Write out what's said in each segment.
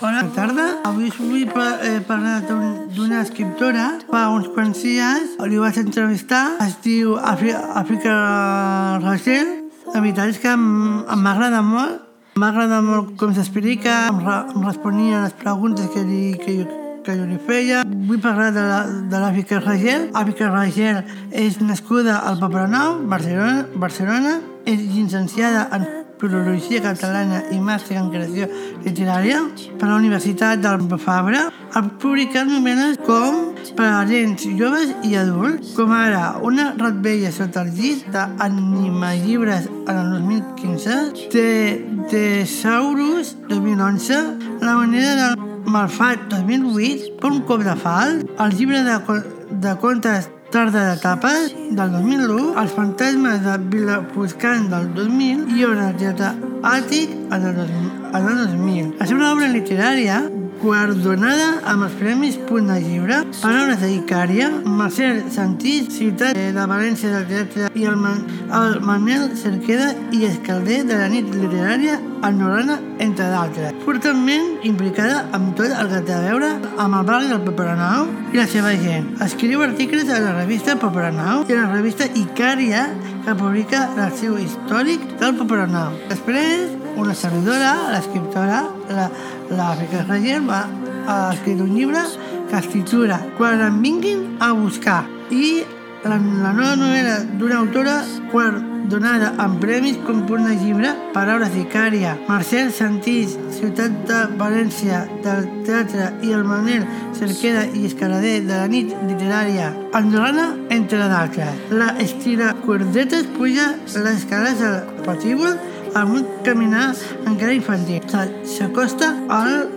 Bona tarda. Avui us pa- eh, parlar d'un- d'una escriptora. Fa uns quants dies li vaig entrevistar. Es diu Àfrica Rachel. La veritat és que m'agrada molt. M'agrada molt com s'explica, em, re, em responia les preguntes que, li, que, jo, que jo li feia. Vull parlar de la- de l'Àfrica Rachel. Àfrica Rachel és nascuda al Poblenou, Barcelona, Barcelona. És llicenciada en Filologia Catalana i Màster en Creació Literària per la Universitat del Fabra. Ha publicat novel·les com per a nens joves i adults, com ara Una ratvella sota el llit d'Anima Llibres en el 2015, de Tesaurus 2011, La manera del Malfat 2008, Per un cop de fal, el llibre de, de contes Tarda d'etapes del 2001, Els fantasmes de Vilafuscan del 2000 i de teatre àtic en el, dos, en el 2000. La seva obra literària guardonada amb els Premis Punt de Llibre, Paraules de Icària, Marcel Santís, Ciutat de València del Teatre i el, Man el Manel Cerqueda i Escalder de la nit literària Andorrana, entre d'altres. Fortament implicada amb tot el que té a veure amb el barri del Poblenou i la seva gent. Escriu articles a la revista Poblenou i a la revista Icària que publica l'arxiu històric del Poblenou. Després, una servidora, l'escriptora, la, l'Àfrica Ragel, va ha escrit un llibre que es titula Quan em vinguin a buscar i la, la nova novel·la d'una autora guardonada amb premis com de llibre Paraules d'Icària, Marcel Santís, Ciutat de València del Teatre i el Manel Cerqueda i Escalader de la nit literària Andorrana, entre d'altres. La estira Cuerdetes puja les escales del patíbul amb un caminar encara infantil. S'acosta al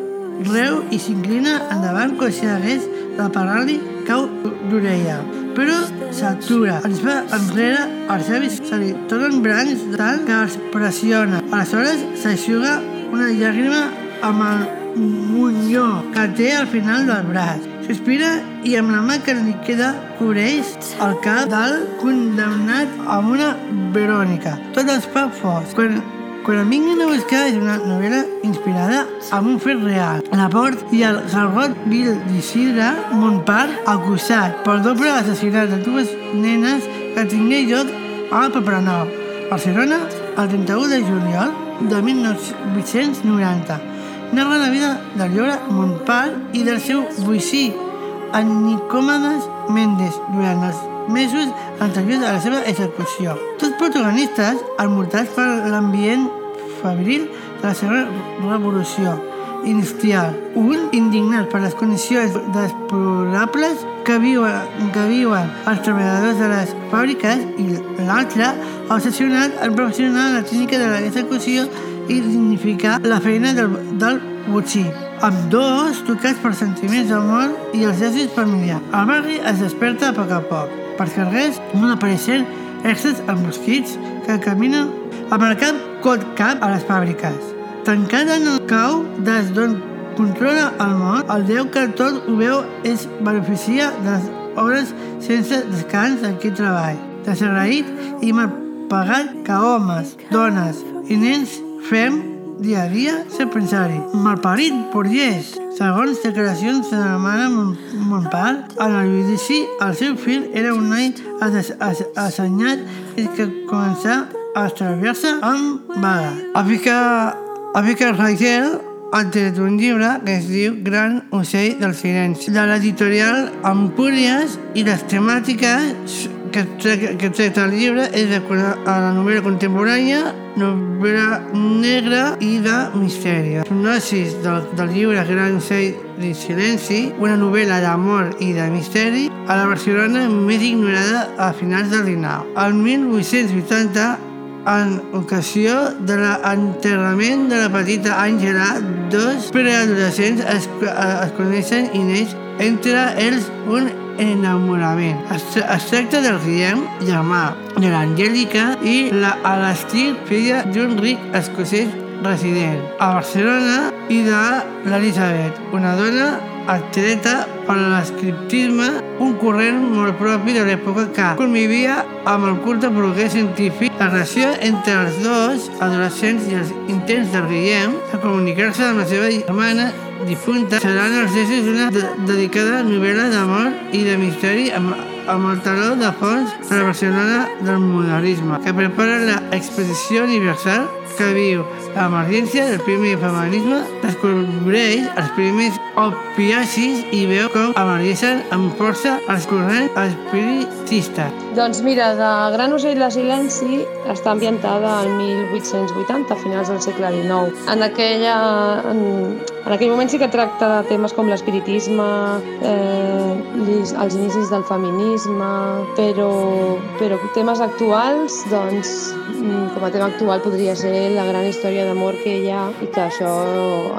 reu i s'inclina endavant com si hagués de parlar-li cau d'orella. Però s'atura, ens va enrere, els llavis se li tornen blancs tant que els pressiona. Aleshores s'aixuga una llàgrima amb el munyó que té al final del braç. Sospira i amb la mà que li queda cobreix el cap del condemnat amb una Verònica. Tot es fa fos. Quan quan em vinguin a buscar és una novel·la inspirada en un fet real. La Port i el Garrot Vil d'Isidre Montpart acusat per doble assassinat de dues nenes que tingué lloc al Poblenou, Barcelona, el 31 de juliol de 1890. Narra la vida del Llora Montpart i del seu boixí, en Nicòmedes Mendes, durant els mesos anteriors a la seva execució. Tots protagonistes envoltats per l'ambient febril de la segona revolució industrial. Un indignat per les condicions desplorables que viuen, que viuen els treballadors de les fàbriques i l'altre obsessionat en professional la tècnica de l'execució i dignificar la feina del, del botxí. Amb dos tocats per sentiments d'amor i els èxits familiars. El barri es desperta a poc a poc. Per carrers van apareixent extras amb mosquits que caminen amb el cap cot cap a les fàbriques. Tancada en el cau des d'on controla el món, el Déu que tot ho veu es beneficia de les hores sense descans en qui treball. Desagraït i mal pagat que homes, dones i nens fem dia a dia sense pensar-hi. Malparit burguès. Segons declaracions de la mare Mon- Montpart, en el judici, el seu fill era un noi as- as- assenyat i que començà a extraviar-se amb vaga. Àfrica, Àfrica Rachel ha tret un llibre que es diu Gran ocell del silenci, de l'editorial Empúries i les temàtiques que que tracta el llibre és de a la novel·la contemporània, novel·la negra i de misteri. Sinopsis del, del llibre Gran ocell del silenci, una novel·la d'amor i de misteri a la Barcelona més ignorada a finals del 19. El 1880 en ocasió de l'enterrament de la petita Àngela, dos preadolescents es, es coneixen i neix entre ells un enamorament. Es, es tracta del Guillem, germà de l'Angèlica, i la Alastir, filla d'un ric escocès resident a Barcelona, i de l'Elisabet, una dona atreta per l'escriptisme, un corrent molt propi de l'època que convivia amb el culte progrés científic. La relació entre els dos adolescents i els intents del Guillem de comunicar-se amb la seva germana difunta seran els d'una de dedicada novel·la d'amor i de misteri amb, amb el taló de fons de del modernisme, que prepara l'exposició universal que viu l'emergència del primer feminisme, descobreix els primers opiacis i veu com emergeixen amb força els corrents espiritistes. Doncs mira, de Gran ocell de silenci està ambientada al 1880, a finals del segle XIX. En, aquella, en, en aquell moment sí que tracta de temes com l'espiritisme, eh, els inicis del feminisme, però, però temes actuals, doncs, mm, com a tema actual podria ser la gran història d'amor que hi ha i que això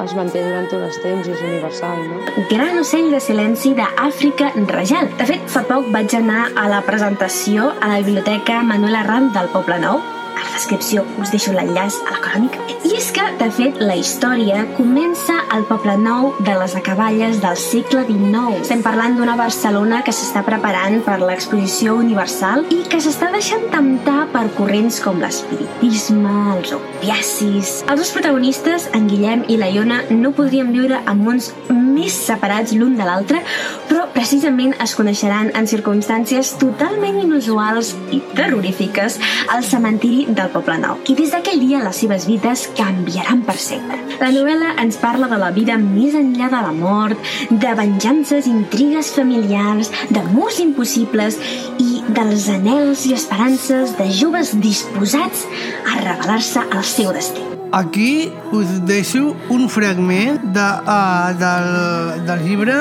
es manté durant tot el temps i és universal. No? Gran ocell de silenci d'Àfrica Rajal. De fet, fa poc vaig anar a la presentació a la Biblioteca Manuel Arran del Poble Nou. A la descripció us deixo l'enllaç a la crònica. I és que, de fet, la història comença al Poble Nou de les acaballes del segle XIX. Estem parlant d'una Barcelona que s'està preparant per l'exposició universal i que s'està deixant temptar per corrents com l'espiritisme, els opiacis... Els dos protagonistes, en Guillem i la Iona, no podrien viure en mons més separats l'un de l'altre, però precisament es coneixeran en circumstàncies totalment inusuals i terrorífiques al cementiri del Poble Nou. I des d'aquell dia les seves vides canviaran per sempre. La novel·la ens parla de la vida més enllà de la mort, de venjances, intrigues familiars, de murs impossibles i dels anels i esperances de joves disposats a revelar-se al seu destí. Aquí us deixo un fragment de, uh, del, del llibre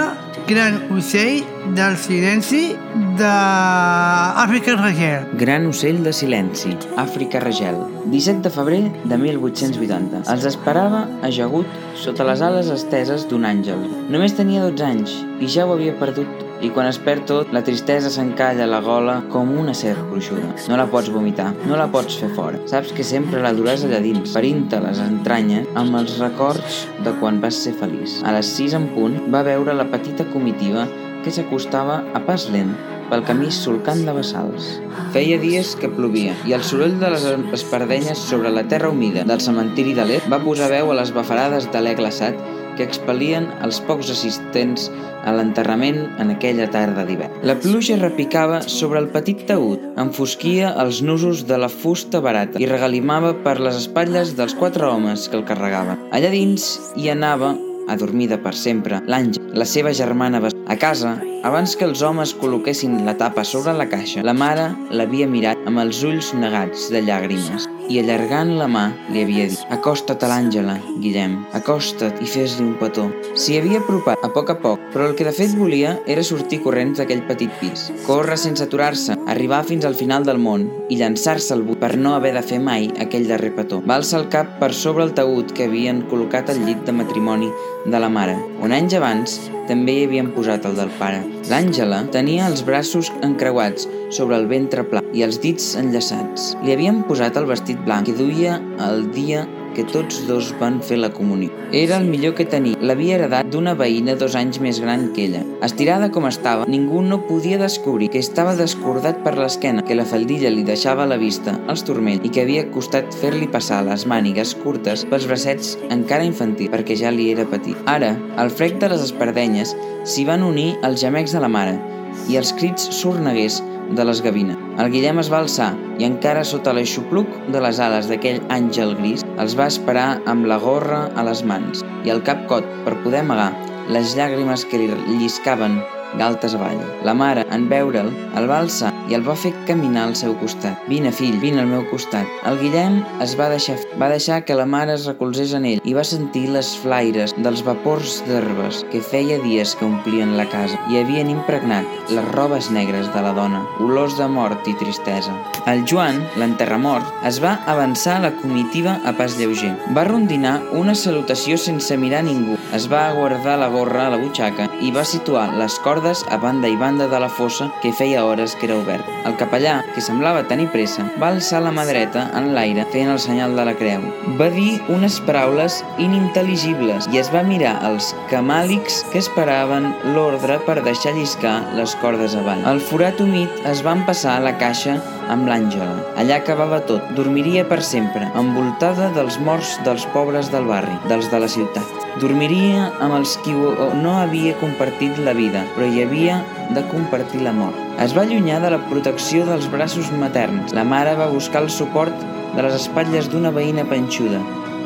Gran ocell del silenci d'Àfrica Ragel. Gran ocell de silenci, Àfrica Ragel. 17 de febrer de 1880. Els esperava ajagut sota les ales esteses d'un àngel. Només tenia 12 anys i ja ho havia perdut i quan es perd tot, la tristesa s'encalla a la gola com una serp gruixuda. No la pots vomitar, no la pots fer fora. Saps que sempre la duràs allà dins, ferint-te les entranyes amb els records de quan vas ser feliç. A les 6 en punt va veure la petita comitiva que s'acostava a pas lent pel camí solcant de bassals. Feia dies que plovia i el soroll de les espardenyes sobre la terra humida del cementiri de l'Er va posar veu a les bafarades de l'E glaçat que expel·lien els pocs assistents a l'enterrament en aquella tarda d'hivern. La pluja repicava sobre el petit taüt, enfosquia els nusos de la fusta barata i regalimava per les espatlles dels quatre homes que el carregaven. Allà dins hi anava adormida per sempre, l'Àngel, la seva germana a casa, abans que els homes col·loquessin la tapa sobre la caixa, la mare l'havia mirat amb els ulls negats de llàgrimes i allargant la mà li havia dit «Acosta't a l'Àngela, Guillem, acosta't i fes-li un petó». S'hi havia apropat a poc a poc, però el que de fet volia era sortir corrents d'aquell petit pis, córrer sense aturar-se, arribar fins al final del món i llançar-se al but per no haver de fer mai aquell darrer petó. Va alçar el cap per sobre el taüt que havien col·locat al llit de matrimoni de la mare, on anys abans també hi havien posat el del pare. L'Àngela tenia els braços encreuats sobre el ventre pla i els dits enllaçats. Li havien posat el vestit blanc que duia el dia que tots dos van fer la comunió. Era el millor que tenia. L'havia heredat d'una veïna dos anys més gran que ella. Estirada com estava, ningú no podia descobrir que estava descordat per l'esquena, que la faldilla li deixava a la vista els turmells i que havia costat fer-li passar les mànigues curtes pels bracets encara infantil, perquè ja li era petit. Ara, al frec de les espardenyes, s'hi van unir els gemecs de la mare i els crits sorneguers de les gavines. El Guillem es va alçar i encara sota l'aixopluc de les ales d'aquell àngel gris els va esperar amb la gorra a les mans i el cap cot per poder amagar les llàgrimes que li lliscaven galtes avall. La mare, en veure'l, el va alçar i el va fer caminar al seu costat. Vine, fill, vine al meu costat. El Guillem es va deixar, va deixar que la mare es recolzés en ell i va sentir les flaires dels vapors d'herbes que feia dies que omplien la casa i havien impregnat les robes negres de la dona, olors de mort i tristesa. El Joan, l'enterramort, es va avançar a la comitiva a pas lleuger. Va rondinar una salutació sense mirar ningú. Es va guardar la gorra a la butxaca i va situar les cordes a banda i banda de la fossa que feia hores que era oberta obert. El capellà, que semblava tenir pressa, va alçar la mà dreta en l'aire fent el senyal de la creu. Va dir unes paraules inintel·ligibles i es va mirar els camàlics que esperaven l'ordre per deixar lliscar les cordes avall. Al forat humit es van passar la caixa amb l'Àngela. Allà acabava tot. Dormiria per sempre, envoltada dels morts dels pobres del barri, dels de la ciutat. Dormiria amb els qui no havia compartit la vida, però hi havia de compartir la mort. Es va allunyar de la protecció dels braços materns. La mare va buscar el suport de les espatlles d'una veïna panxuda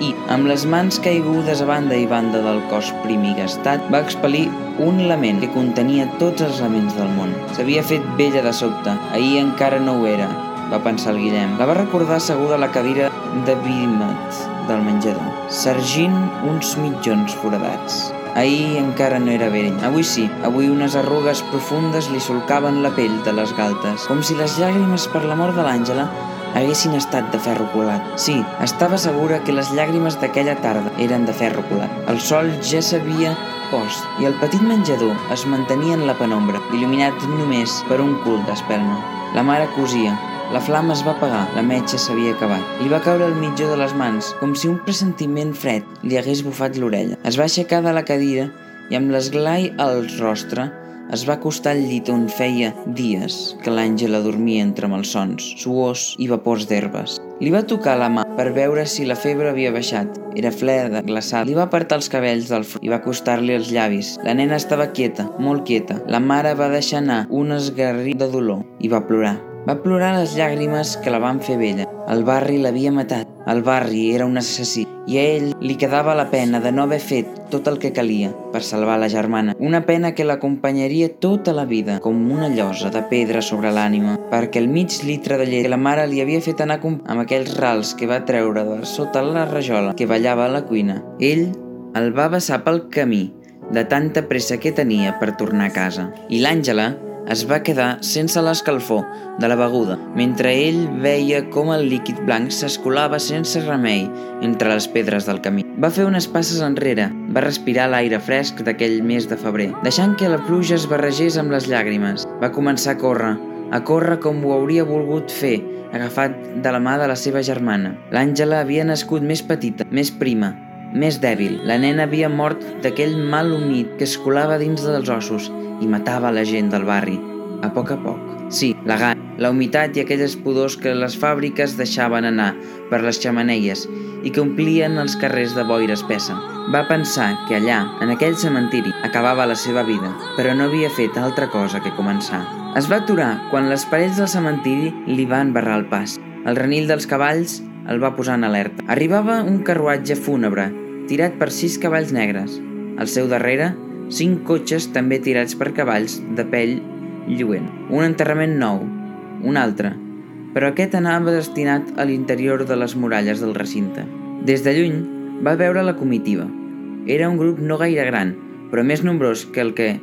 i, amb les mans caigudes a banda i banda del cos prim i gastat, va expel·lir un lament que contenia tots els laments del món. S'havia fet vella de sobte. Ahir encara no ho era, va pensar el Guillem. La va recordar asseguda a la cadira de vímet del menjador, sergint uns mitjons foradats. Ahir encara no era vell. Avui sí, avui unes arrugues profundes li solcaven la pell de les galtes, com si les llàgrimes per la mort de l'Àngela haguessin estat de ferro colat. Sí, estava segura que les llàgrimes d'aquella tarda eren de ferro colat. El sol ja s'havia post i el petit menjador es mantenia en la penombra, il·luminat només per un cul d'espelma. La mare cosia, la flama es va apagar, la metxa s'havia acabat. Li va caure el mitjó de les mans, com si un pressentiment fred li hagués bufat l'orella. Es va aixecar de la cadira i amb l'esglai al rostre es va acostar al llit on feia dies que l'Àngela dormia entre malsons, suors i vapors d'herbes. Li va tocar la mà per veure si la febre havia baixat. Era fleda, glaçada. Li va apartar els cabells del front i va acostar-li els llavis. La nena estava quieta, molt quieta. La mare va deixar anar un esgarrit de dolor i va plorar. Va plorar les llàgrimes que la van fer vella. El barri l'havia matat. El barri era un assassí i a ell li quedava la pena de no haver fet tot el que calia per salvar la germana. Una pena que l'acompanyaria tota la vida, com una llosa de pedra sobre l'ànima, perquè el mig litre de llet que la mare li havia fet anar amb aquells rals que va treure de sota la rajola que ballava a la cuina, ell el va vessar pel camí de tanta pressa que tenia per tornar a casa. I l'Àngela, es va quedar sense l'escalfor de la beguda, mentre ell veia com el líquid blanc s'escolava sense remei entre les pedres del camí. Va fer unes passes enrere, va respirar l'aire fresc d'aquell mes de febrer, deixant que la pluja es barregés amb les llàgrimes. Va començar a córrer, a córrer com ho hauria volgut fer, agafat de la mà de la seva germana. L'Àngela havia nascut més petita, més prima, més dèbil. La nena havia mort d'aquell mal humit que es colava dins dels ossos i matava la gent del barri, a poc a poc. Sí, la gana, la humitat i aquelles pudors que les fàbriques deixaven anar per les xamaneies i que omplien els carrers de boira espessa. Va pensar que allà, en aquell cementiri, acabava la seva vida, però no havia fet altra cosa que començar. Es va aturar quan les parets del cementiri li van barrar el pas. El renill dels cavalls el va posar en alerta. Arribava un carruatge fúnebre, tirat per sis cavalls negres. Al seu darrere, cinc cotxes també tirats per cavalls de pell lluent. Un enterrament nou, un altre, però aquest anava destinat a l'interior de les muralles del recinte. Des de lluny va veure la comitiva. Era un grup no gaire gran, però més nombrós que el que,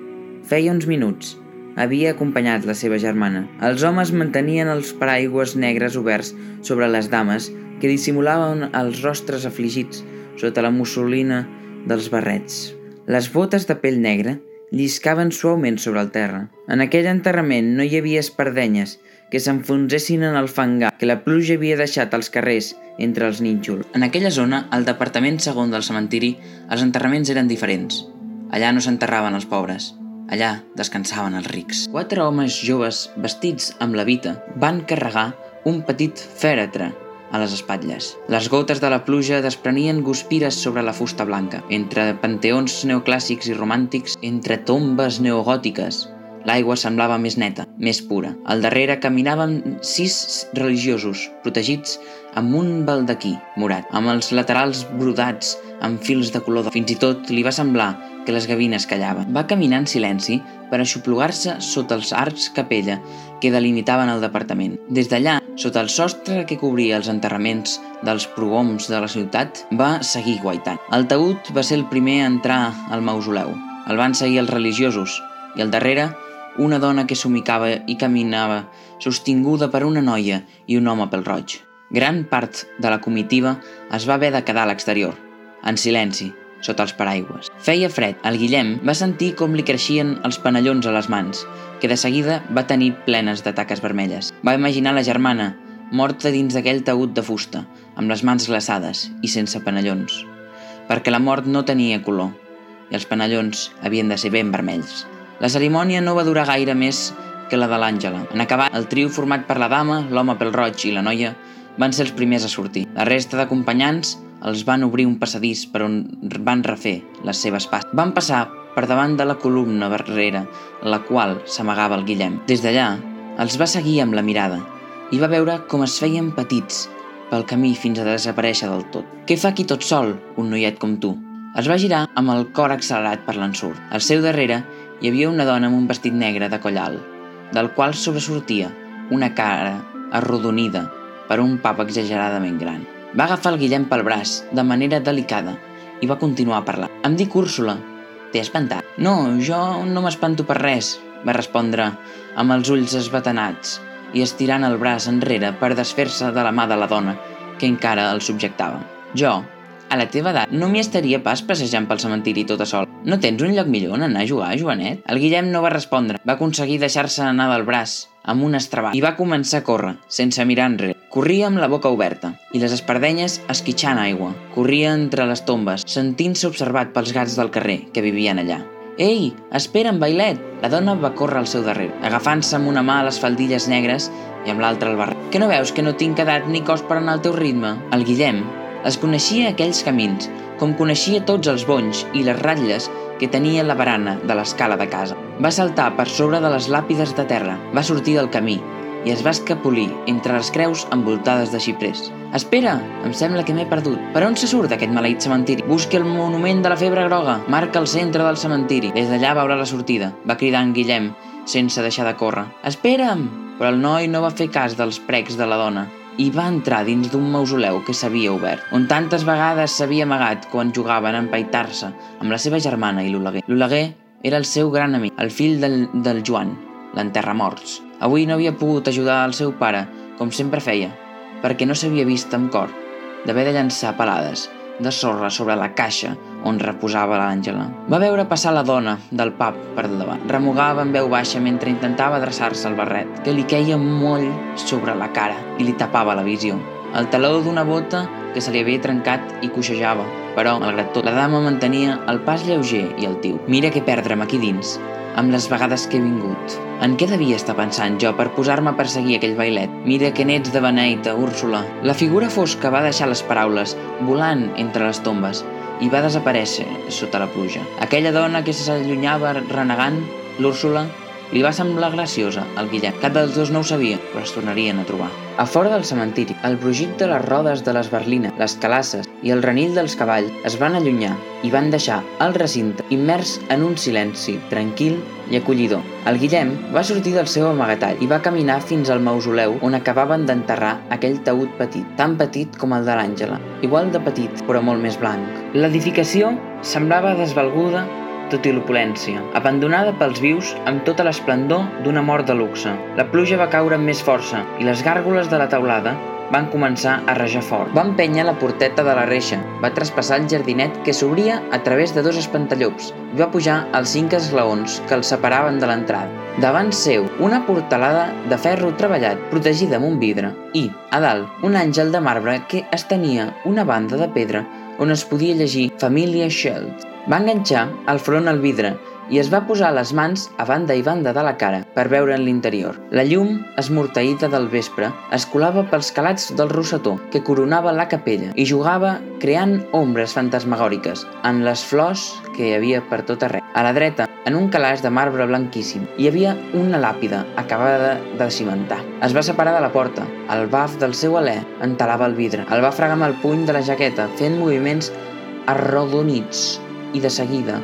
feia uns minuts, havia acompanyat la seva germana. Els homes mantenien els paraigües negres oberts sobre les dames que dissimulaven els rostres afligits sota la mussolina dels barrets. Les botes de pell negra lliscaven suaument sobre el terra. En aquell enterrament no hi havia espardenyes que s'enfonsessin en el fangar que la pluja havia deixat als carrers entre els nínxols. En aquella zona, al departament segon del cementiri, els enterraments eren diferents. Allà no s'enterraven els pobres. Allà descansaven els rics. Quatre homes joves vestits amb la vita van carregar un petit fèretre a les espatlles. Les gotes de la pluja desprenien guspires sobre la fusta blanca. Entre panteons neoclàssics i romàntics, entre tombes neogòtiques, l'aigua semblava més neta, més pura. Al darrere caminaven sis religiosos, protegits amb un baldaquí morat, amb els laterals brodats amb fils de color de... Fins i tot li va semblar que les gavines callaven. Va caminar en silenci per aixoplugar-se sota els arcs capella que delimitaven el departament. Des d'allà, sota el sostre que cobria els enterraments dels progoms de la ciutat, va seguir guaitant. El taüt va ser el primer a entrar al mausoleu. El van seguir els religiosos i al darrere una dona que s'humicava i caminava, sostinguda per una noia i un home pel roig. Gran part de la comitiva es va haver de quedar a l'exterior, en silenci, sota els paraigües. Feia fred. El Guillem va sentir com li creixien els panellons a les mans, que de seguida va tenir plenes de taques vermelles. Va imaginar la germana, morta dins d'aquell taüt de fusta, amb les mans glaçades i sense panellons, perquè la mort no tenia color i els panellons havien de ser ben vermells. La cerimònia no va durar gaire més que la de l'Àngela. En acabar, el trio format per la dama, l'home pel roig i la noia van ser els primers a sortir. La resta d'acompanyants els van obrir un passadís per on van refer les seves passes. Van passar per davant de la columna barrera, la qual s'amagava el Guillem. Des d'allà, els va seguir amb la mirada i va veure com es feien petits pel camí fins a desaparèixer del tot. Què fa aquí tot sol, un noiet com tu? Es va girar amb el cor accelerat per l'ensurt. Al seu darrere hi havia una dona amb un vestit negre de coll alt, del qual sobresortia una cara arrodonida per un pap exageradament gran. Va agafar el Guillem pel braç, de manera delicada, i va continuar a parlar. Em dic Úrsula. T'he espantat? No, jo no m'espanto per res, va respondre amb els ulls esbatanats i estirant el braç enrere per desfer-se de la mà de la dona que encara el subjectava. Jo, a la teva edat, no m'hi estaria pas passejant pel cementiri tota sol. No tens un lloc millor on anar a jugar, Joanet? El Guillem no va respondre. Va aconseguir deixar-se anar del braç, amb un estrabat, i va començar a córrer, sense mirar enrere. Corria amb la boca oberta, i les espardenyes esquitxant aigua. Corria entre les tombes, sentint-se observat pels gats del carrer que vivien allà. Ei, espera'm, bailet! La dona va córrer al seu darrere, agafant-se amb una mà les faldilles negres i amb l'altra el barret. Que no veus que no tinc edat ni cos per anar al teu ritme? El Guillem es coneixia aquells camins, com coneixia tots els bonys i les ratlles que tenia la barana de l'escala de casa. Va saltar per sobre de les làpides de terra, va sortir del camí i es va escapolir entre les creus envoltades de xiprers. Espera! Em sembla que m'he perdut. Per on se surt aquest maleït cementiri? Busqui el monument de la febre groga. Marca el centre del cementiri. Des d'allà veurà la sortida. Va cridar en Guillem, sense deixar de córrer. Espera'm! Però el noi no va fer cas dels precs de la dona i va entrar dins d'un mausoleu que s'havia obert, on tantes vegades s'havia amagat quan jugaven a empaitar-se amb la seva germana i l'Oleguer. L'Oleguer era el seu gran amic, el fill del, del Joan, l'enterramorts. Avui no havia pogut ajudar el seu pare, com sempre feia, perquè no s'havia vist amb cor d'haver de llançar pelades de sorra sobre la caixa on reposava l'Àngela. Va veure passar la dona del pub per davant. Remugava en veu baixa mentre intentava adreçar-se al barret, que li queia moll sobre la cara i li tapava la visió. El taló d'una bota que se li havia trencat i coixejava, però, malgrat tot, la dama mantenia el pas lleuger i el tiu. Mira què perdre'm aquí dins, amb les vegades que he vingut. En què devia estar pensant jo per posar-me a perseguir aquell bailet? Mira que n'ets de beneita, Úrsula. La figura fosca va deixar les paraules, volant entre les tombes, i va desaparèixer sota la pluja. Aquella dona que s'allunyava renegant, l'Úrsula, li va semblar graciosa al Guillem. Cap dels dos no ho sabia, però es tornarien a trobar. A fora del cementiri, el brugit de les rodes de les berlines, les calasses i el renill dels cavalls es van allunyar i van deixar el recinte immers en un silenci tranquil i acollidor. El Guillem va sortir del seu amagatall i va caminar fins al mausoleu on acabaven d'enterrar aquell taüt petit, tan petit com el de l'Àngela, igual de petit però molt més blanc. L'edificació semblava desvalguda tot i l'opulència, abandonada pels vius amb tota l'esplendor d'una mort de luxe. La pluja va caure amb més força i les gàrgoles de la taulada van començar a rejar fort. Va empènyer la porteta de la reixa, va traspassar el jardinet que s'obria a través de dos espantallops i va pujar als cinc esglaons que els separaven de l'entrada. Davant seu, una portalada de ferro treballat, protegida amb un vidre, i, a dalt, un àngel de marbre que estenia una banda de pedra on es podia llegir Família Schelt. Va enganxar el front al vidre i es va posar les mans a banda i banda de la cara per veure en l'interior. La llum esmorteïda del vespre es colava pels calats del rosetó que coronava la capella i jugava creant ombres fantasmagòriques en les flors que hi havia per tot arreu. A la dreta, en un calaix de marbre blanquíssim, hi havia una làpida acabada de cimentar. Es va separar de la porta. El baf del seu alè entalava el vidre. El va fregar amb el puny de la jaqueta, fent moviments arrodonits i de seguida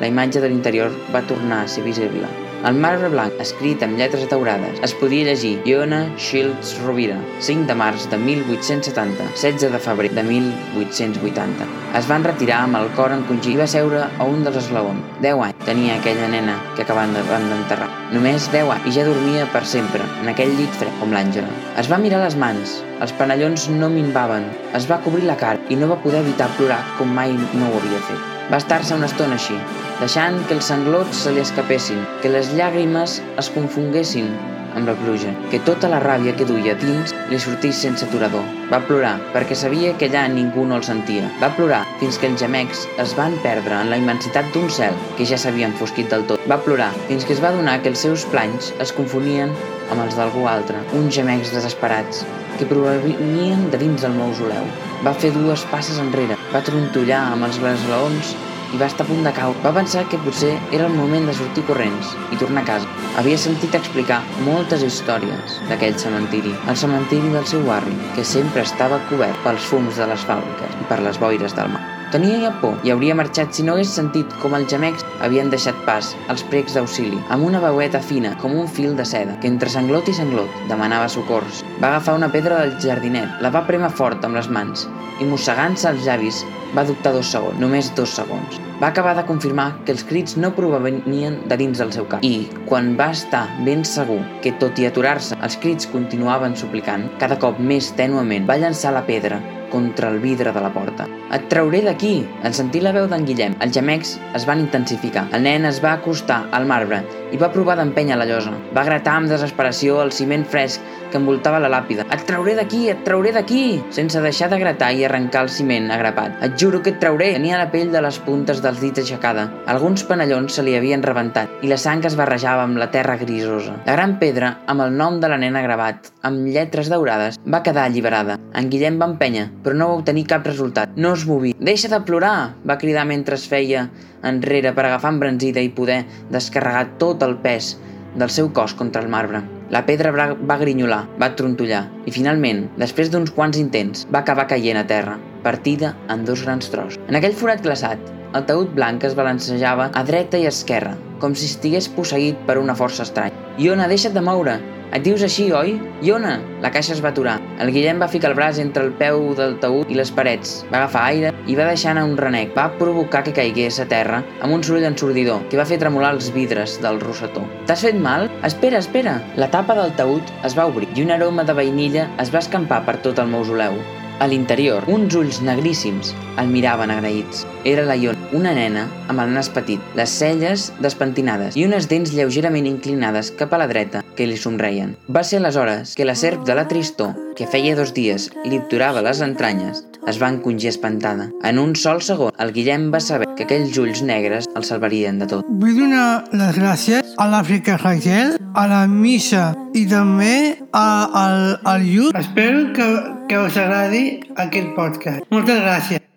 la imatge de l'interior va tornar a ser visible. El marbre blanc, escrit amb lletres ataurades, es podia llegir Iona Shields Rovira, 5 de març de 1870, 16 de febrer de 1880. Es van retirar amb el cor encongit i va seure a un dels esglaons. 10 anys tenia aquella nena que acabaven d'enterrar. Només 10 anys i ja dormia per sempre, en aquell llit fred com l'Àngela. Es va mirar les mans, els panellons no minvaven, es va cobrir la cara i no va poder evitar plorar com mai no ho havia fet. Va estar-se una estona així, deixant que els sanglots se li escapessin, que les llàgrimes es confonguessin amb la pluja, que tota la ràbia que duia dins li sortís sense aturador. Va plorar perquè sabia que allà ningú no el sentia. Va plorar fins que els gemecs es van perdre en la immensitat d'un cel que ja s'havia enfosquit del tot. Va plorar fins que es va donar que els seus planys es confonien amb els d'algú altre, uns gemecs desesperats que provenien de dins del mausoleu. Va fer dues passes enrere, va trontollar amb els glaçons i va estar a punt de caure. Va pensar que potser era el moment de sortir corrents i tornar a casa. Havia sentit explicar moltes històries d'aquell cementiri, el cementiri del seu barri, que sempre estava cobert pels fums de les fàbriques i per les boires del mar. Tenia ja por i hauria marxat si no hagués sentit com els gemecs havien deixat pas als precs d'auxili, amb una veueta fina com un fil de seda, que entre sanglot i sanglot demanava socors. Va agafar una pedra del jardinet, la va premar fort amb les mans i mossegant-se els llavis va dubtar dos segons, només dos segons. Va acabar de confirmar que els crits no provenien de dins del seu cap i, quan va estar ben segur que tot i aturar-se els crits continuaven suplicant, cada cop més tènuament va llançar la pedra contra el vidre de la porta. Et trauré d'aquí! En sentir la veu d'en Guillem, els gemecs es van intensificar. El nen es va acostar al marbre i va provar d'empènyer la llosa. Va gratar amb desesperació el ciment fresc que envoltava la làpida. Et trauré d'aquí! Et trauré d'aquí! Sense deixar de gratar i arrencar el ciment agrapat. Et juro que et trauré! Tenia la pell de les puntes dels dits aixecada. Alguns panellons se li havien rebentat i la sang es barrejava amb la terra grisosa. La gran pedra, amb el nom de la nena gravat, amb lletres daurades, va quedar alliberada. En Guillem va empènyer, però no va obtenir cap resultat. No es moví. Deixa de plorar! va cridar mentre es feia enrere per agafar embranzida i poder descarregar tot el pes del seu cos contra el marbre. La pedra va grinyolar, va trontollar i finalment, després d'uns quants intents, va acabar caient a terra, partida en dos grans tros. En aquell forat glaçat, el taüt blanc es balancejava a dreta i esquerra, com si estigués posseït per una força estranya. Iona, deixa't de moure! Et dius així, oi? Iona! La caixa es va aturar. El Guillem va ficar el braç entre el peu del taüt i les parets, va agafar aire i va deixar anar un renec. Va provocar que caigués a terra amb un soroll ensordidor que va fer tremolar els vidres del rosetó. T'has fet mal? Espera, espera! La tapa del taüt es va obrir i un aroma de vainilla es va escampar per tot el mausoleu. A l'interior, uns ulls negríssims el miraven agraïts. Era la Iona, una nena amb el nas petit, les celles despentinades i unes dents lleugerament inclinades cap a la dreta que li somreien. Va ser aleshores que la serp de la tristor, que feia dos dies li obturava les entranyes, es va encongir espantada. En un sol segon, el Guillem va saber que aquells ulls negres el salvarien de tot. Vull donar les gràcies a l'Àfrica Rangel, a la Misha i també a, al, al Lluc. Espero que, que us agradi aquest podcast. Moltes gràcies.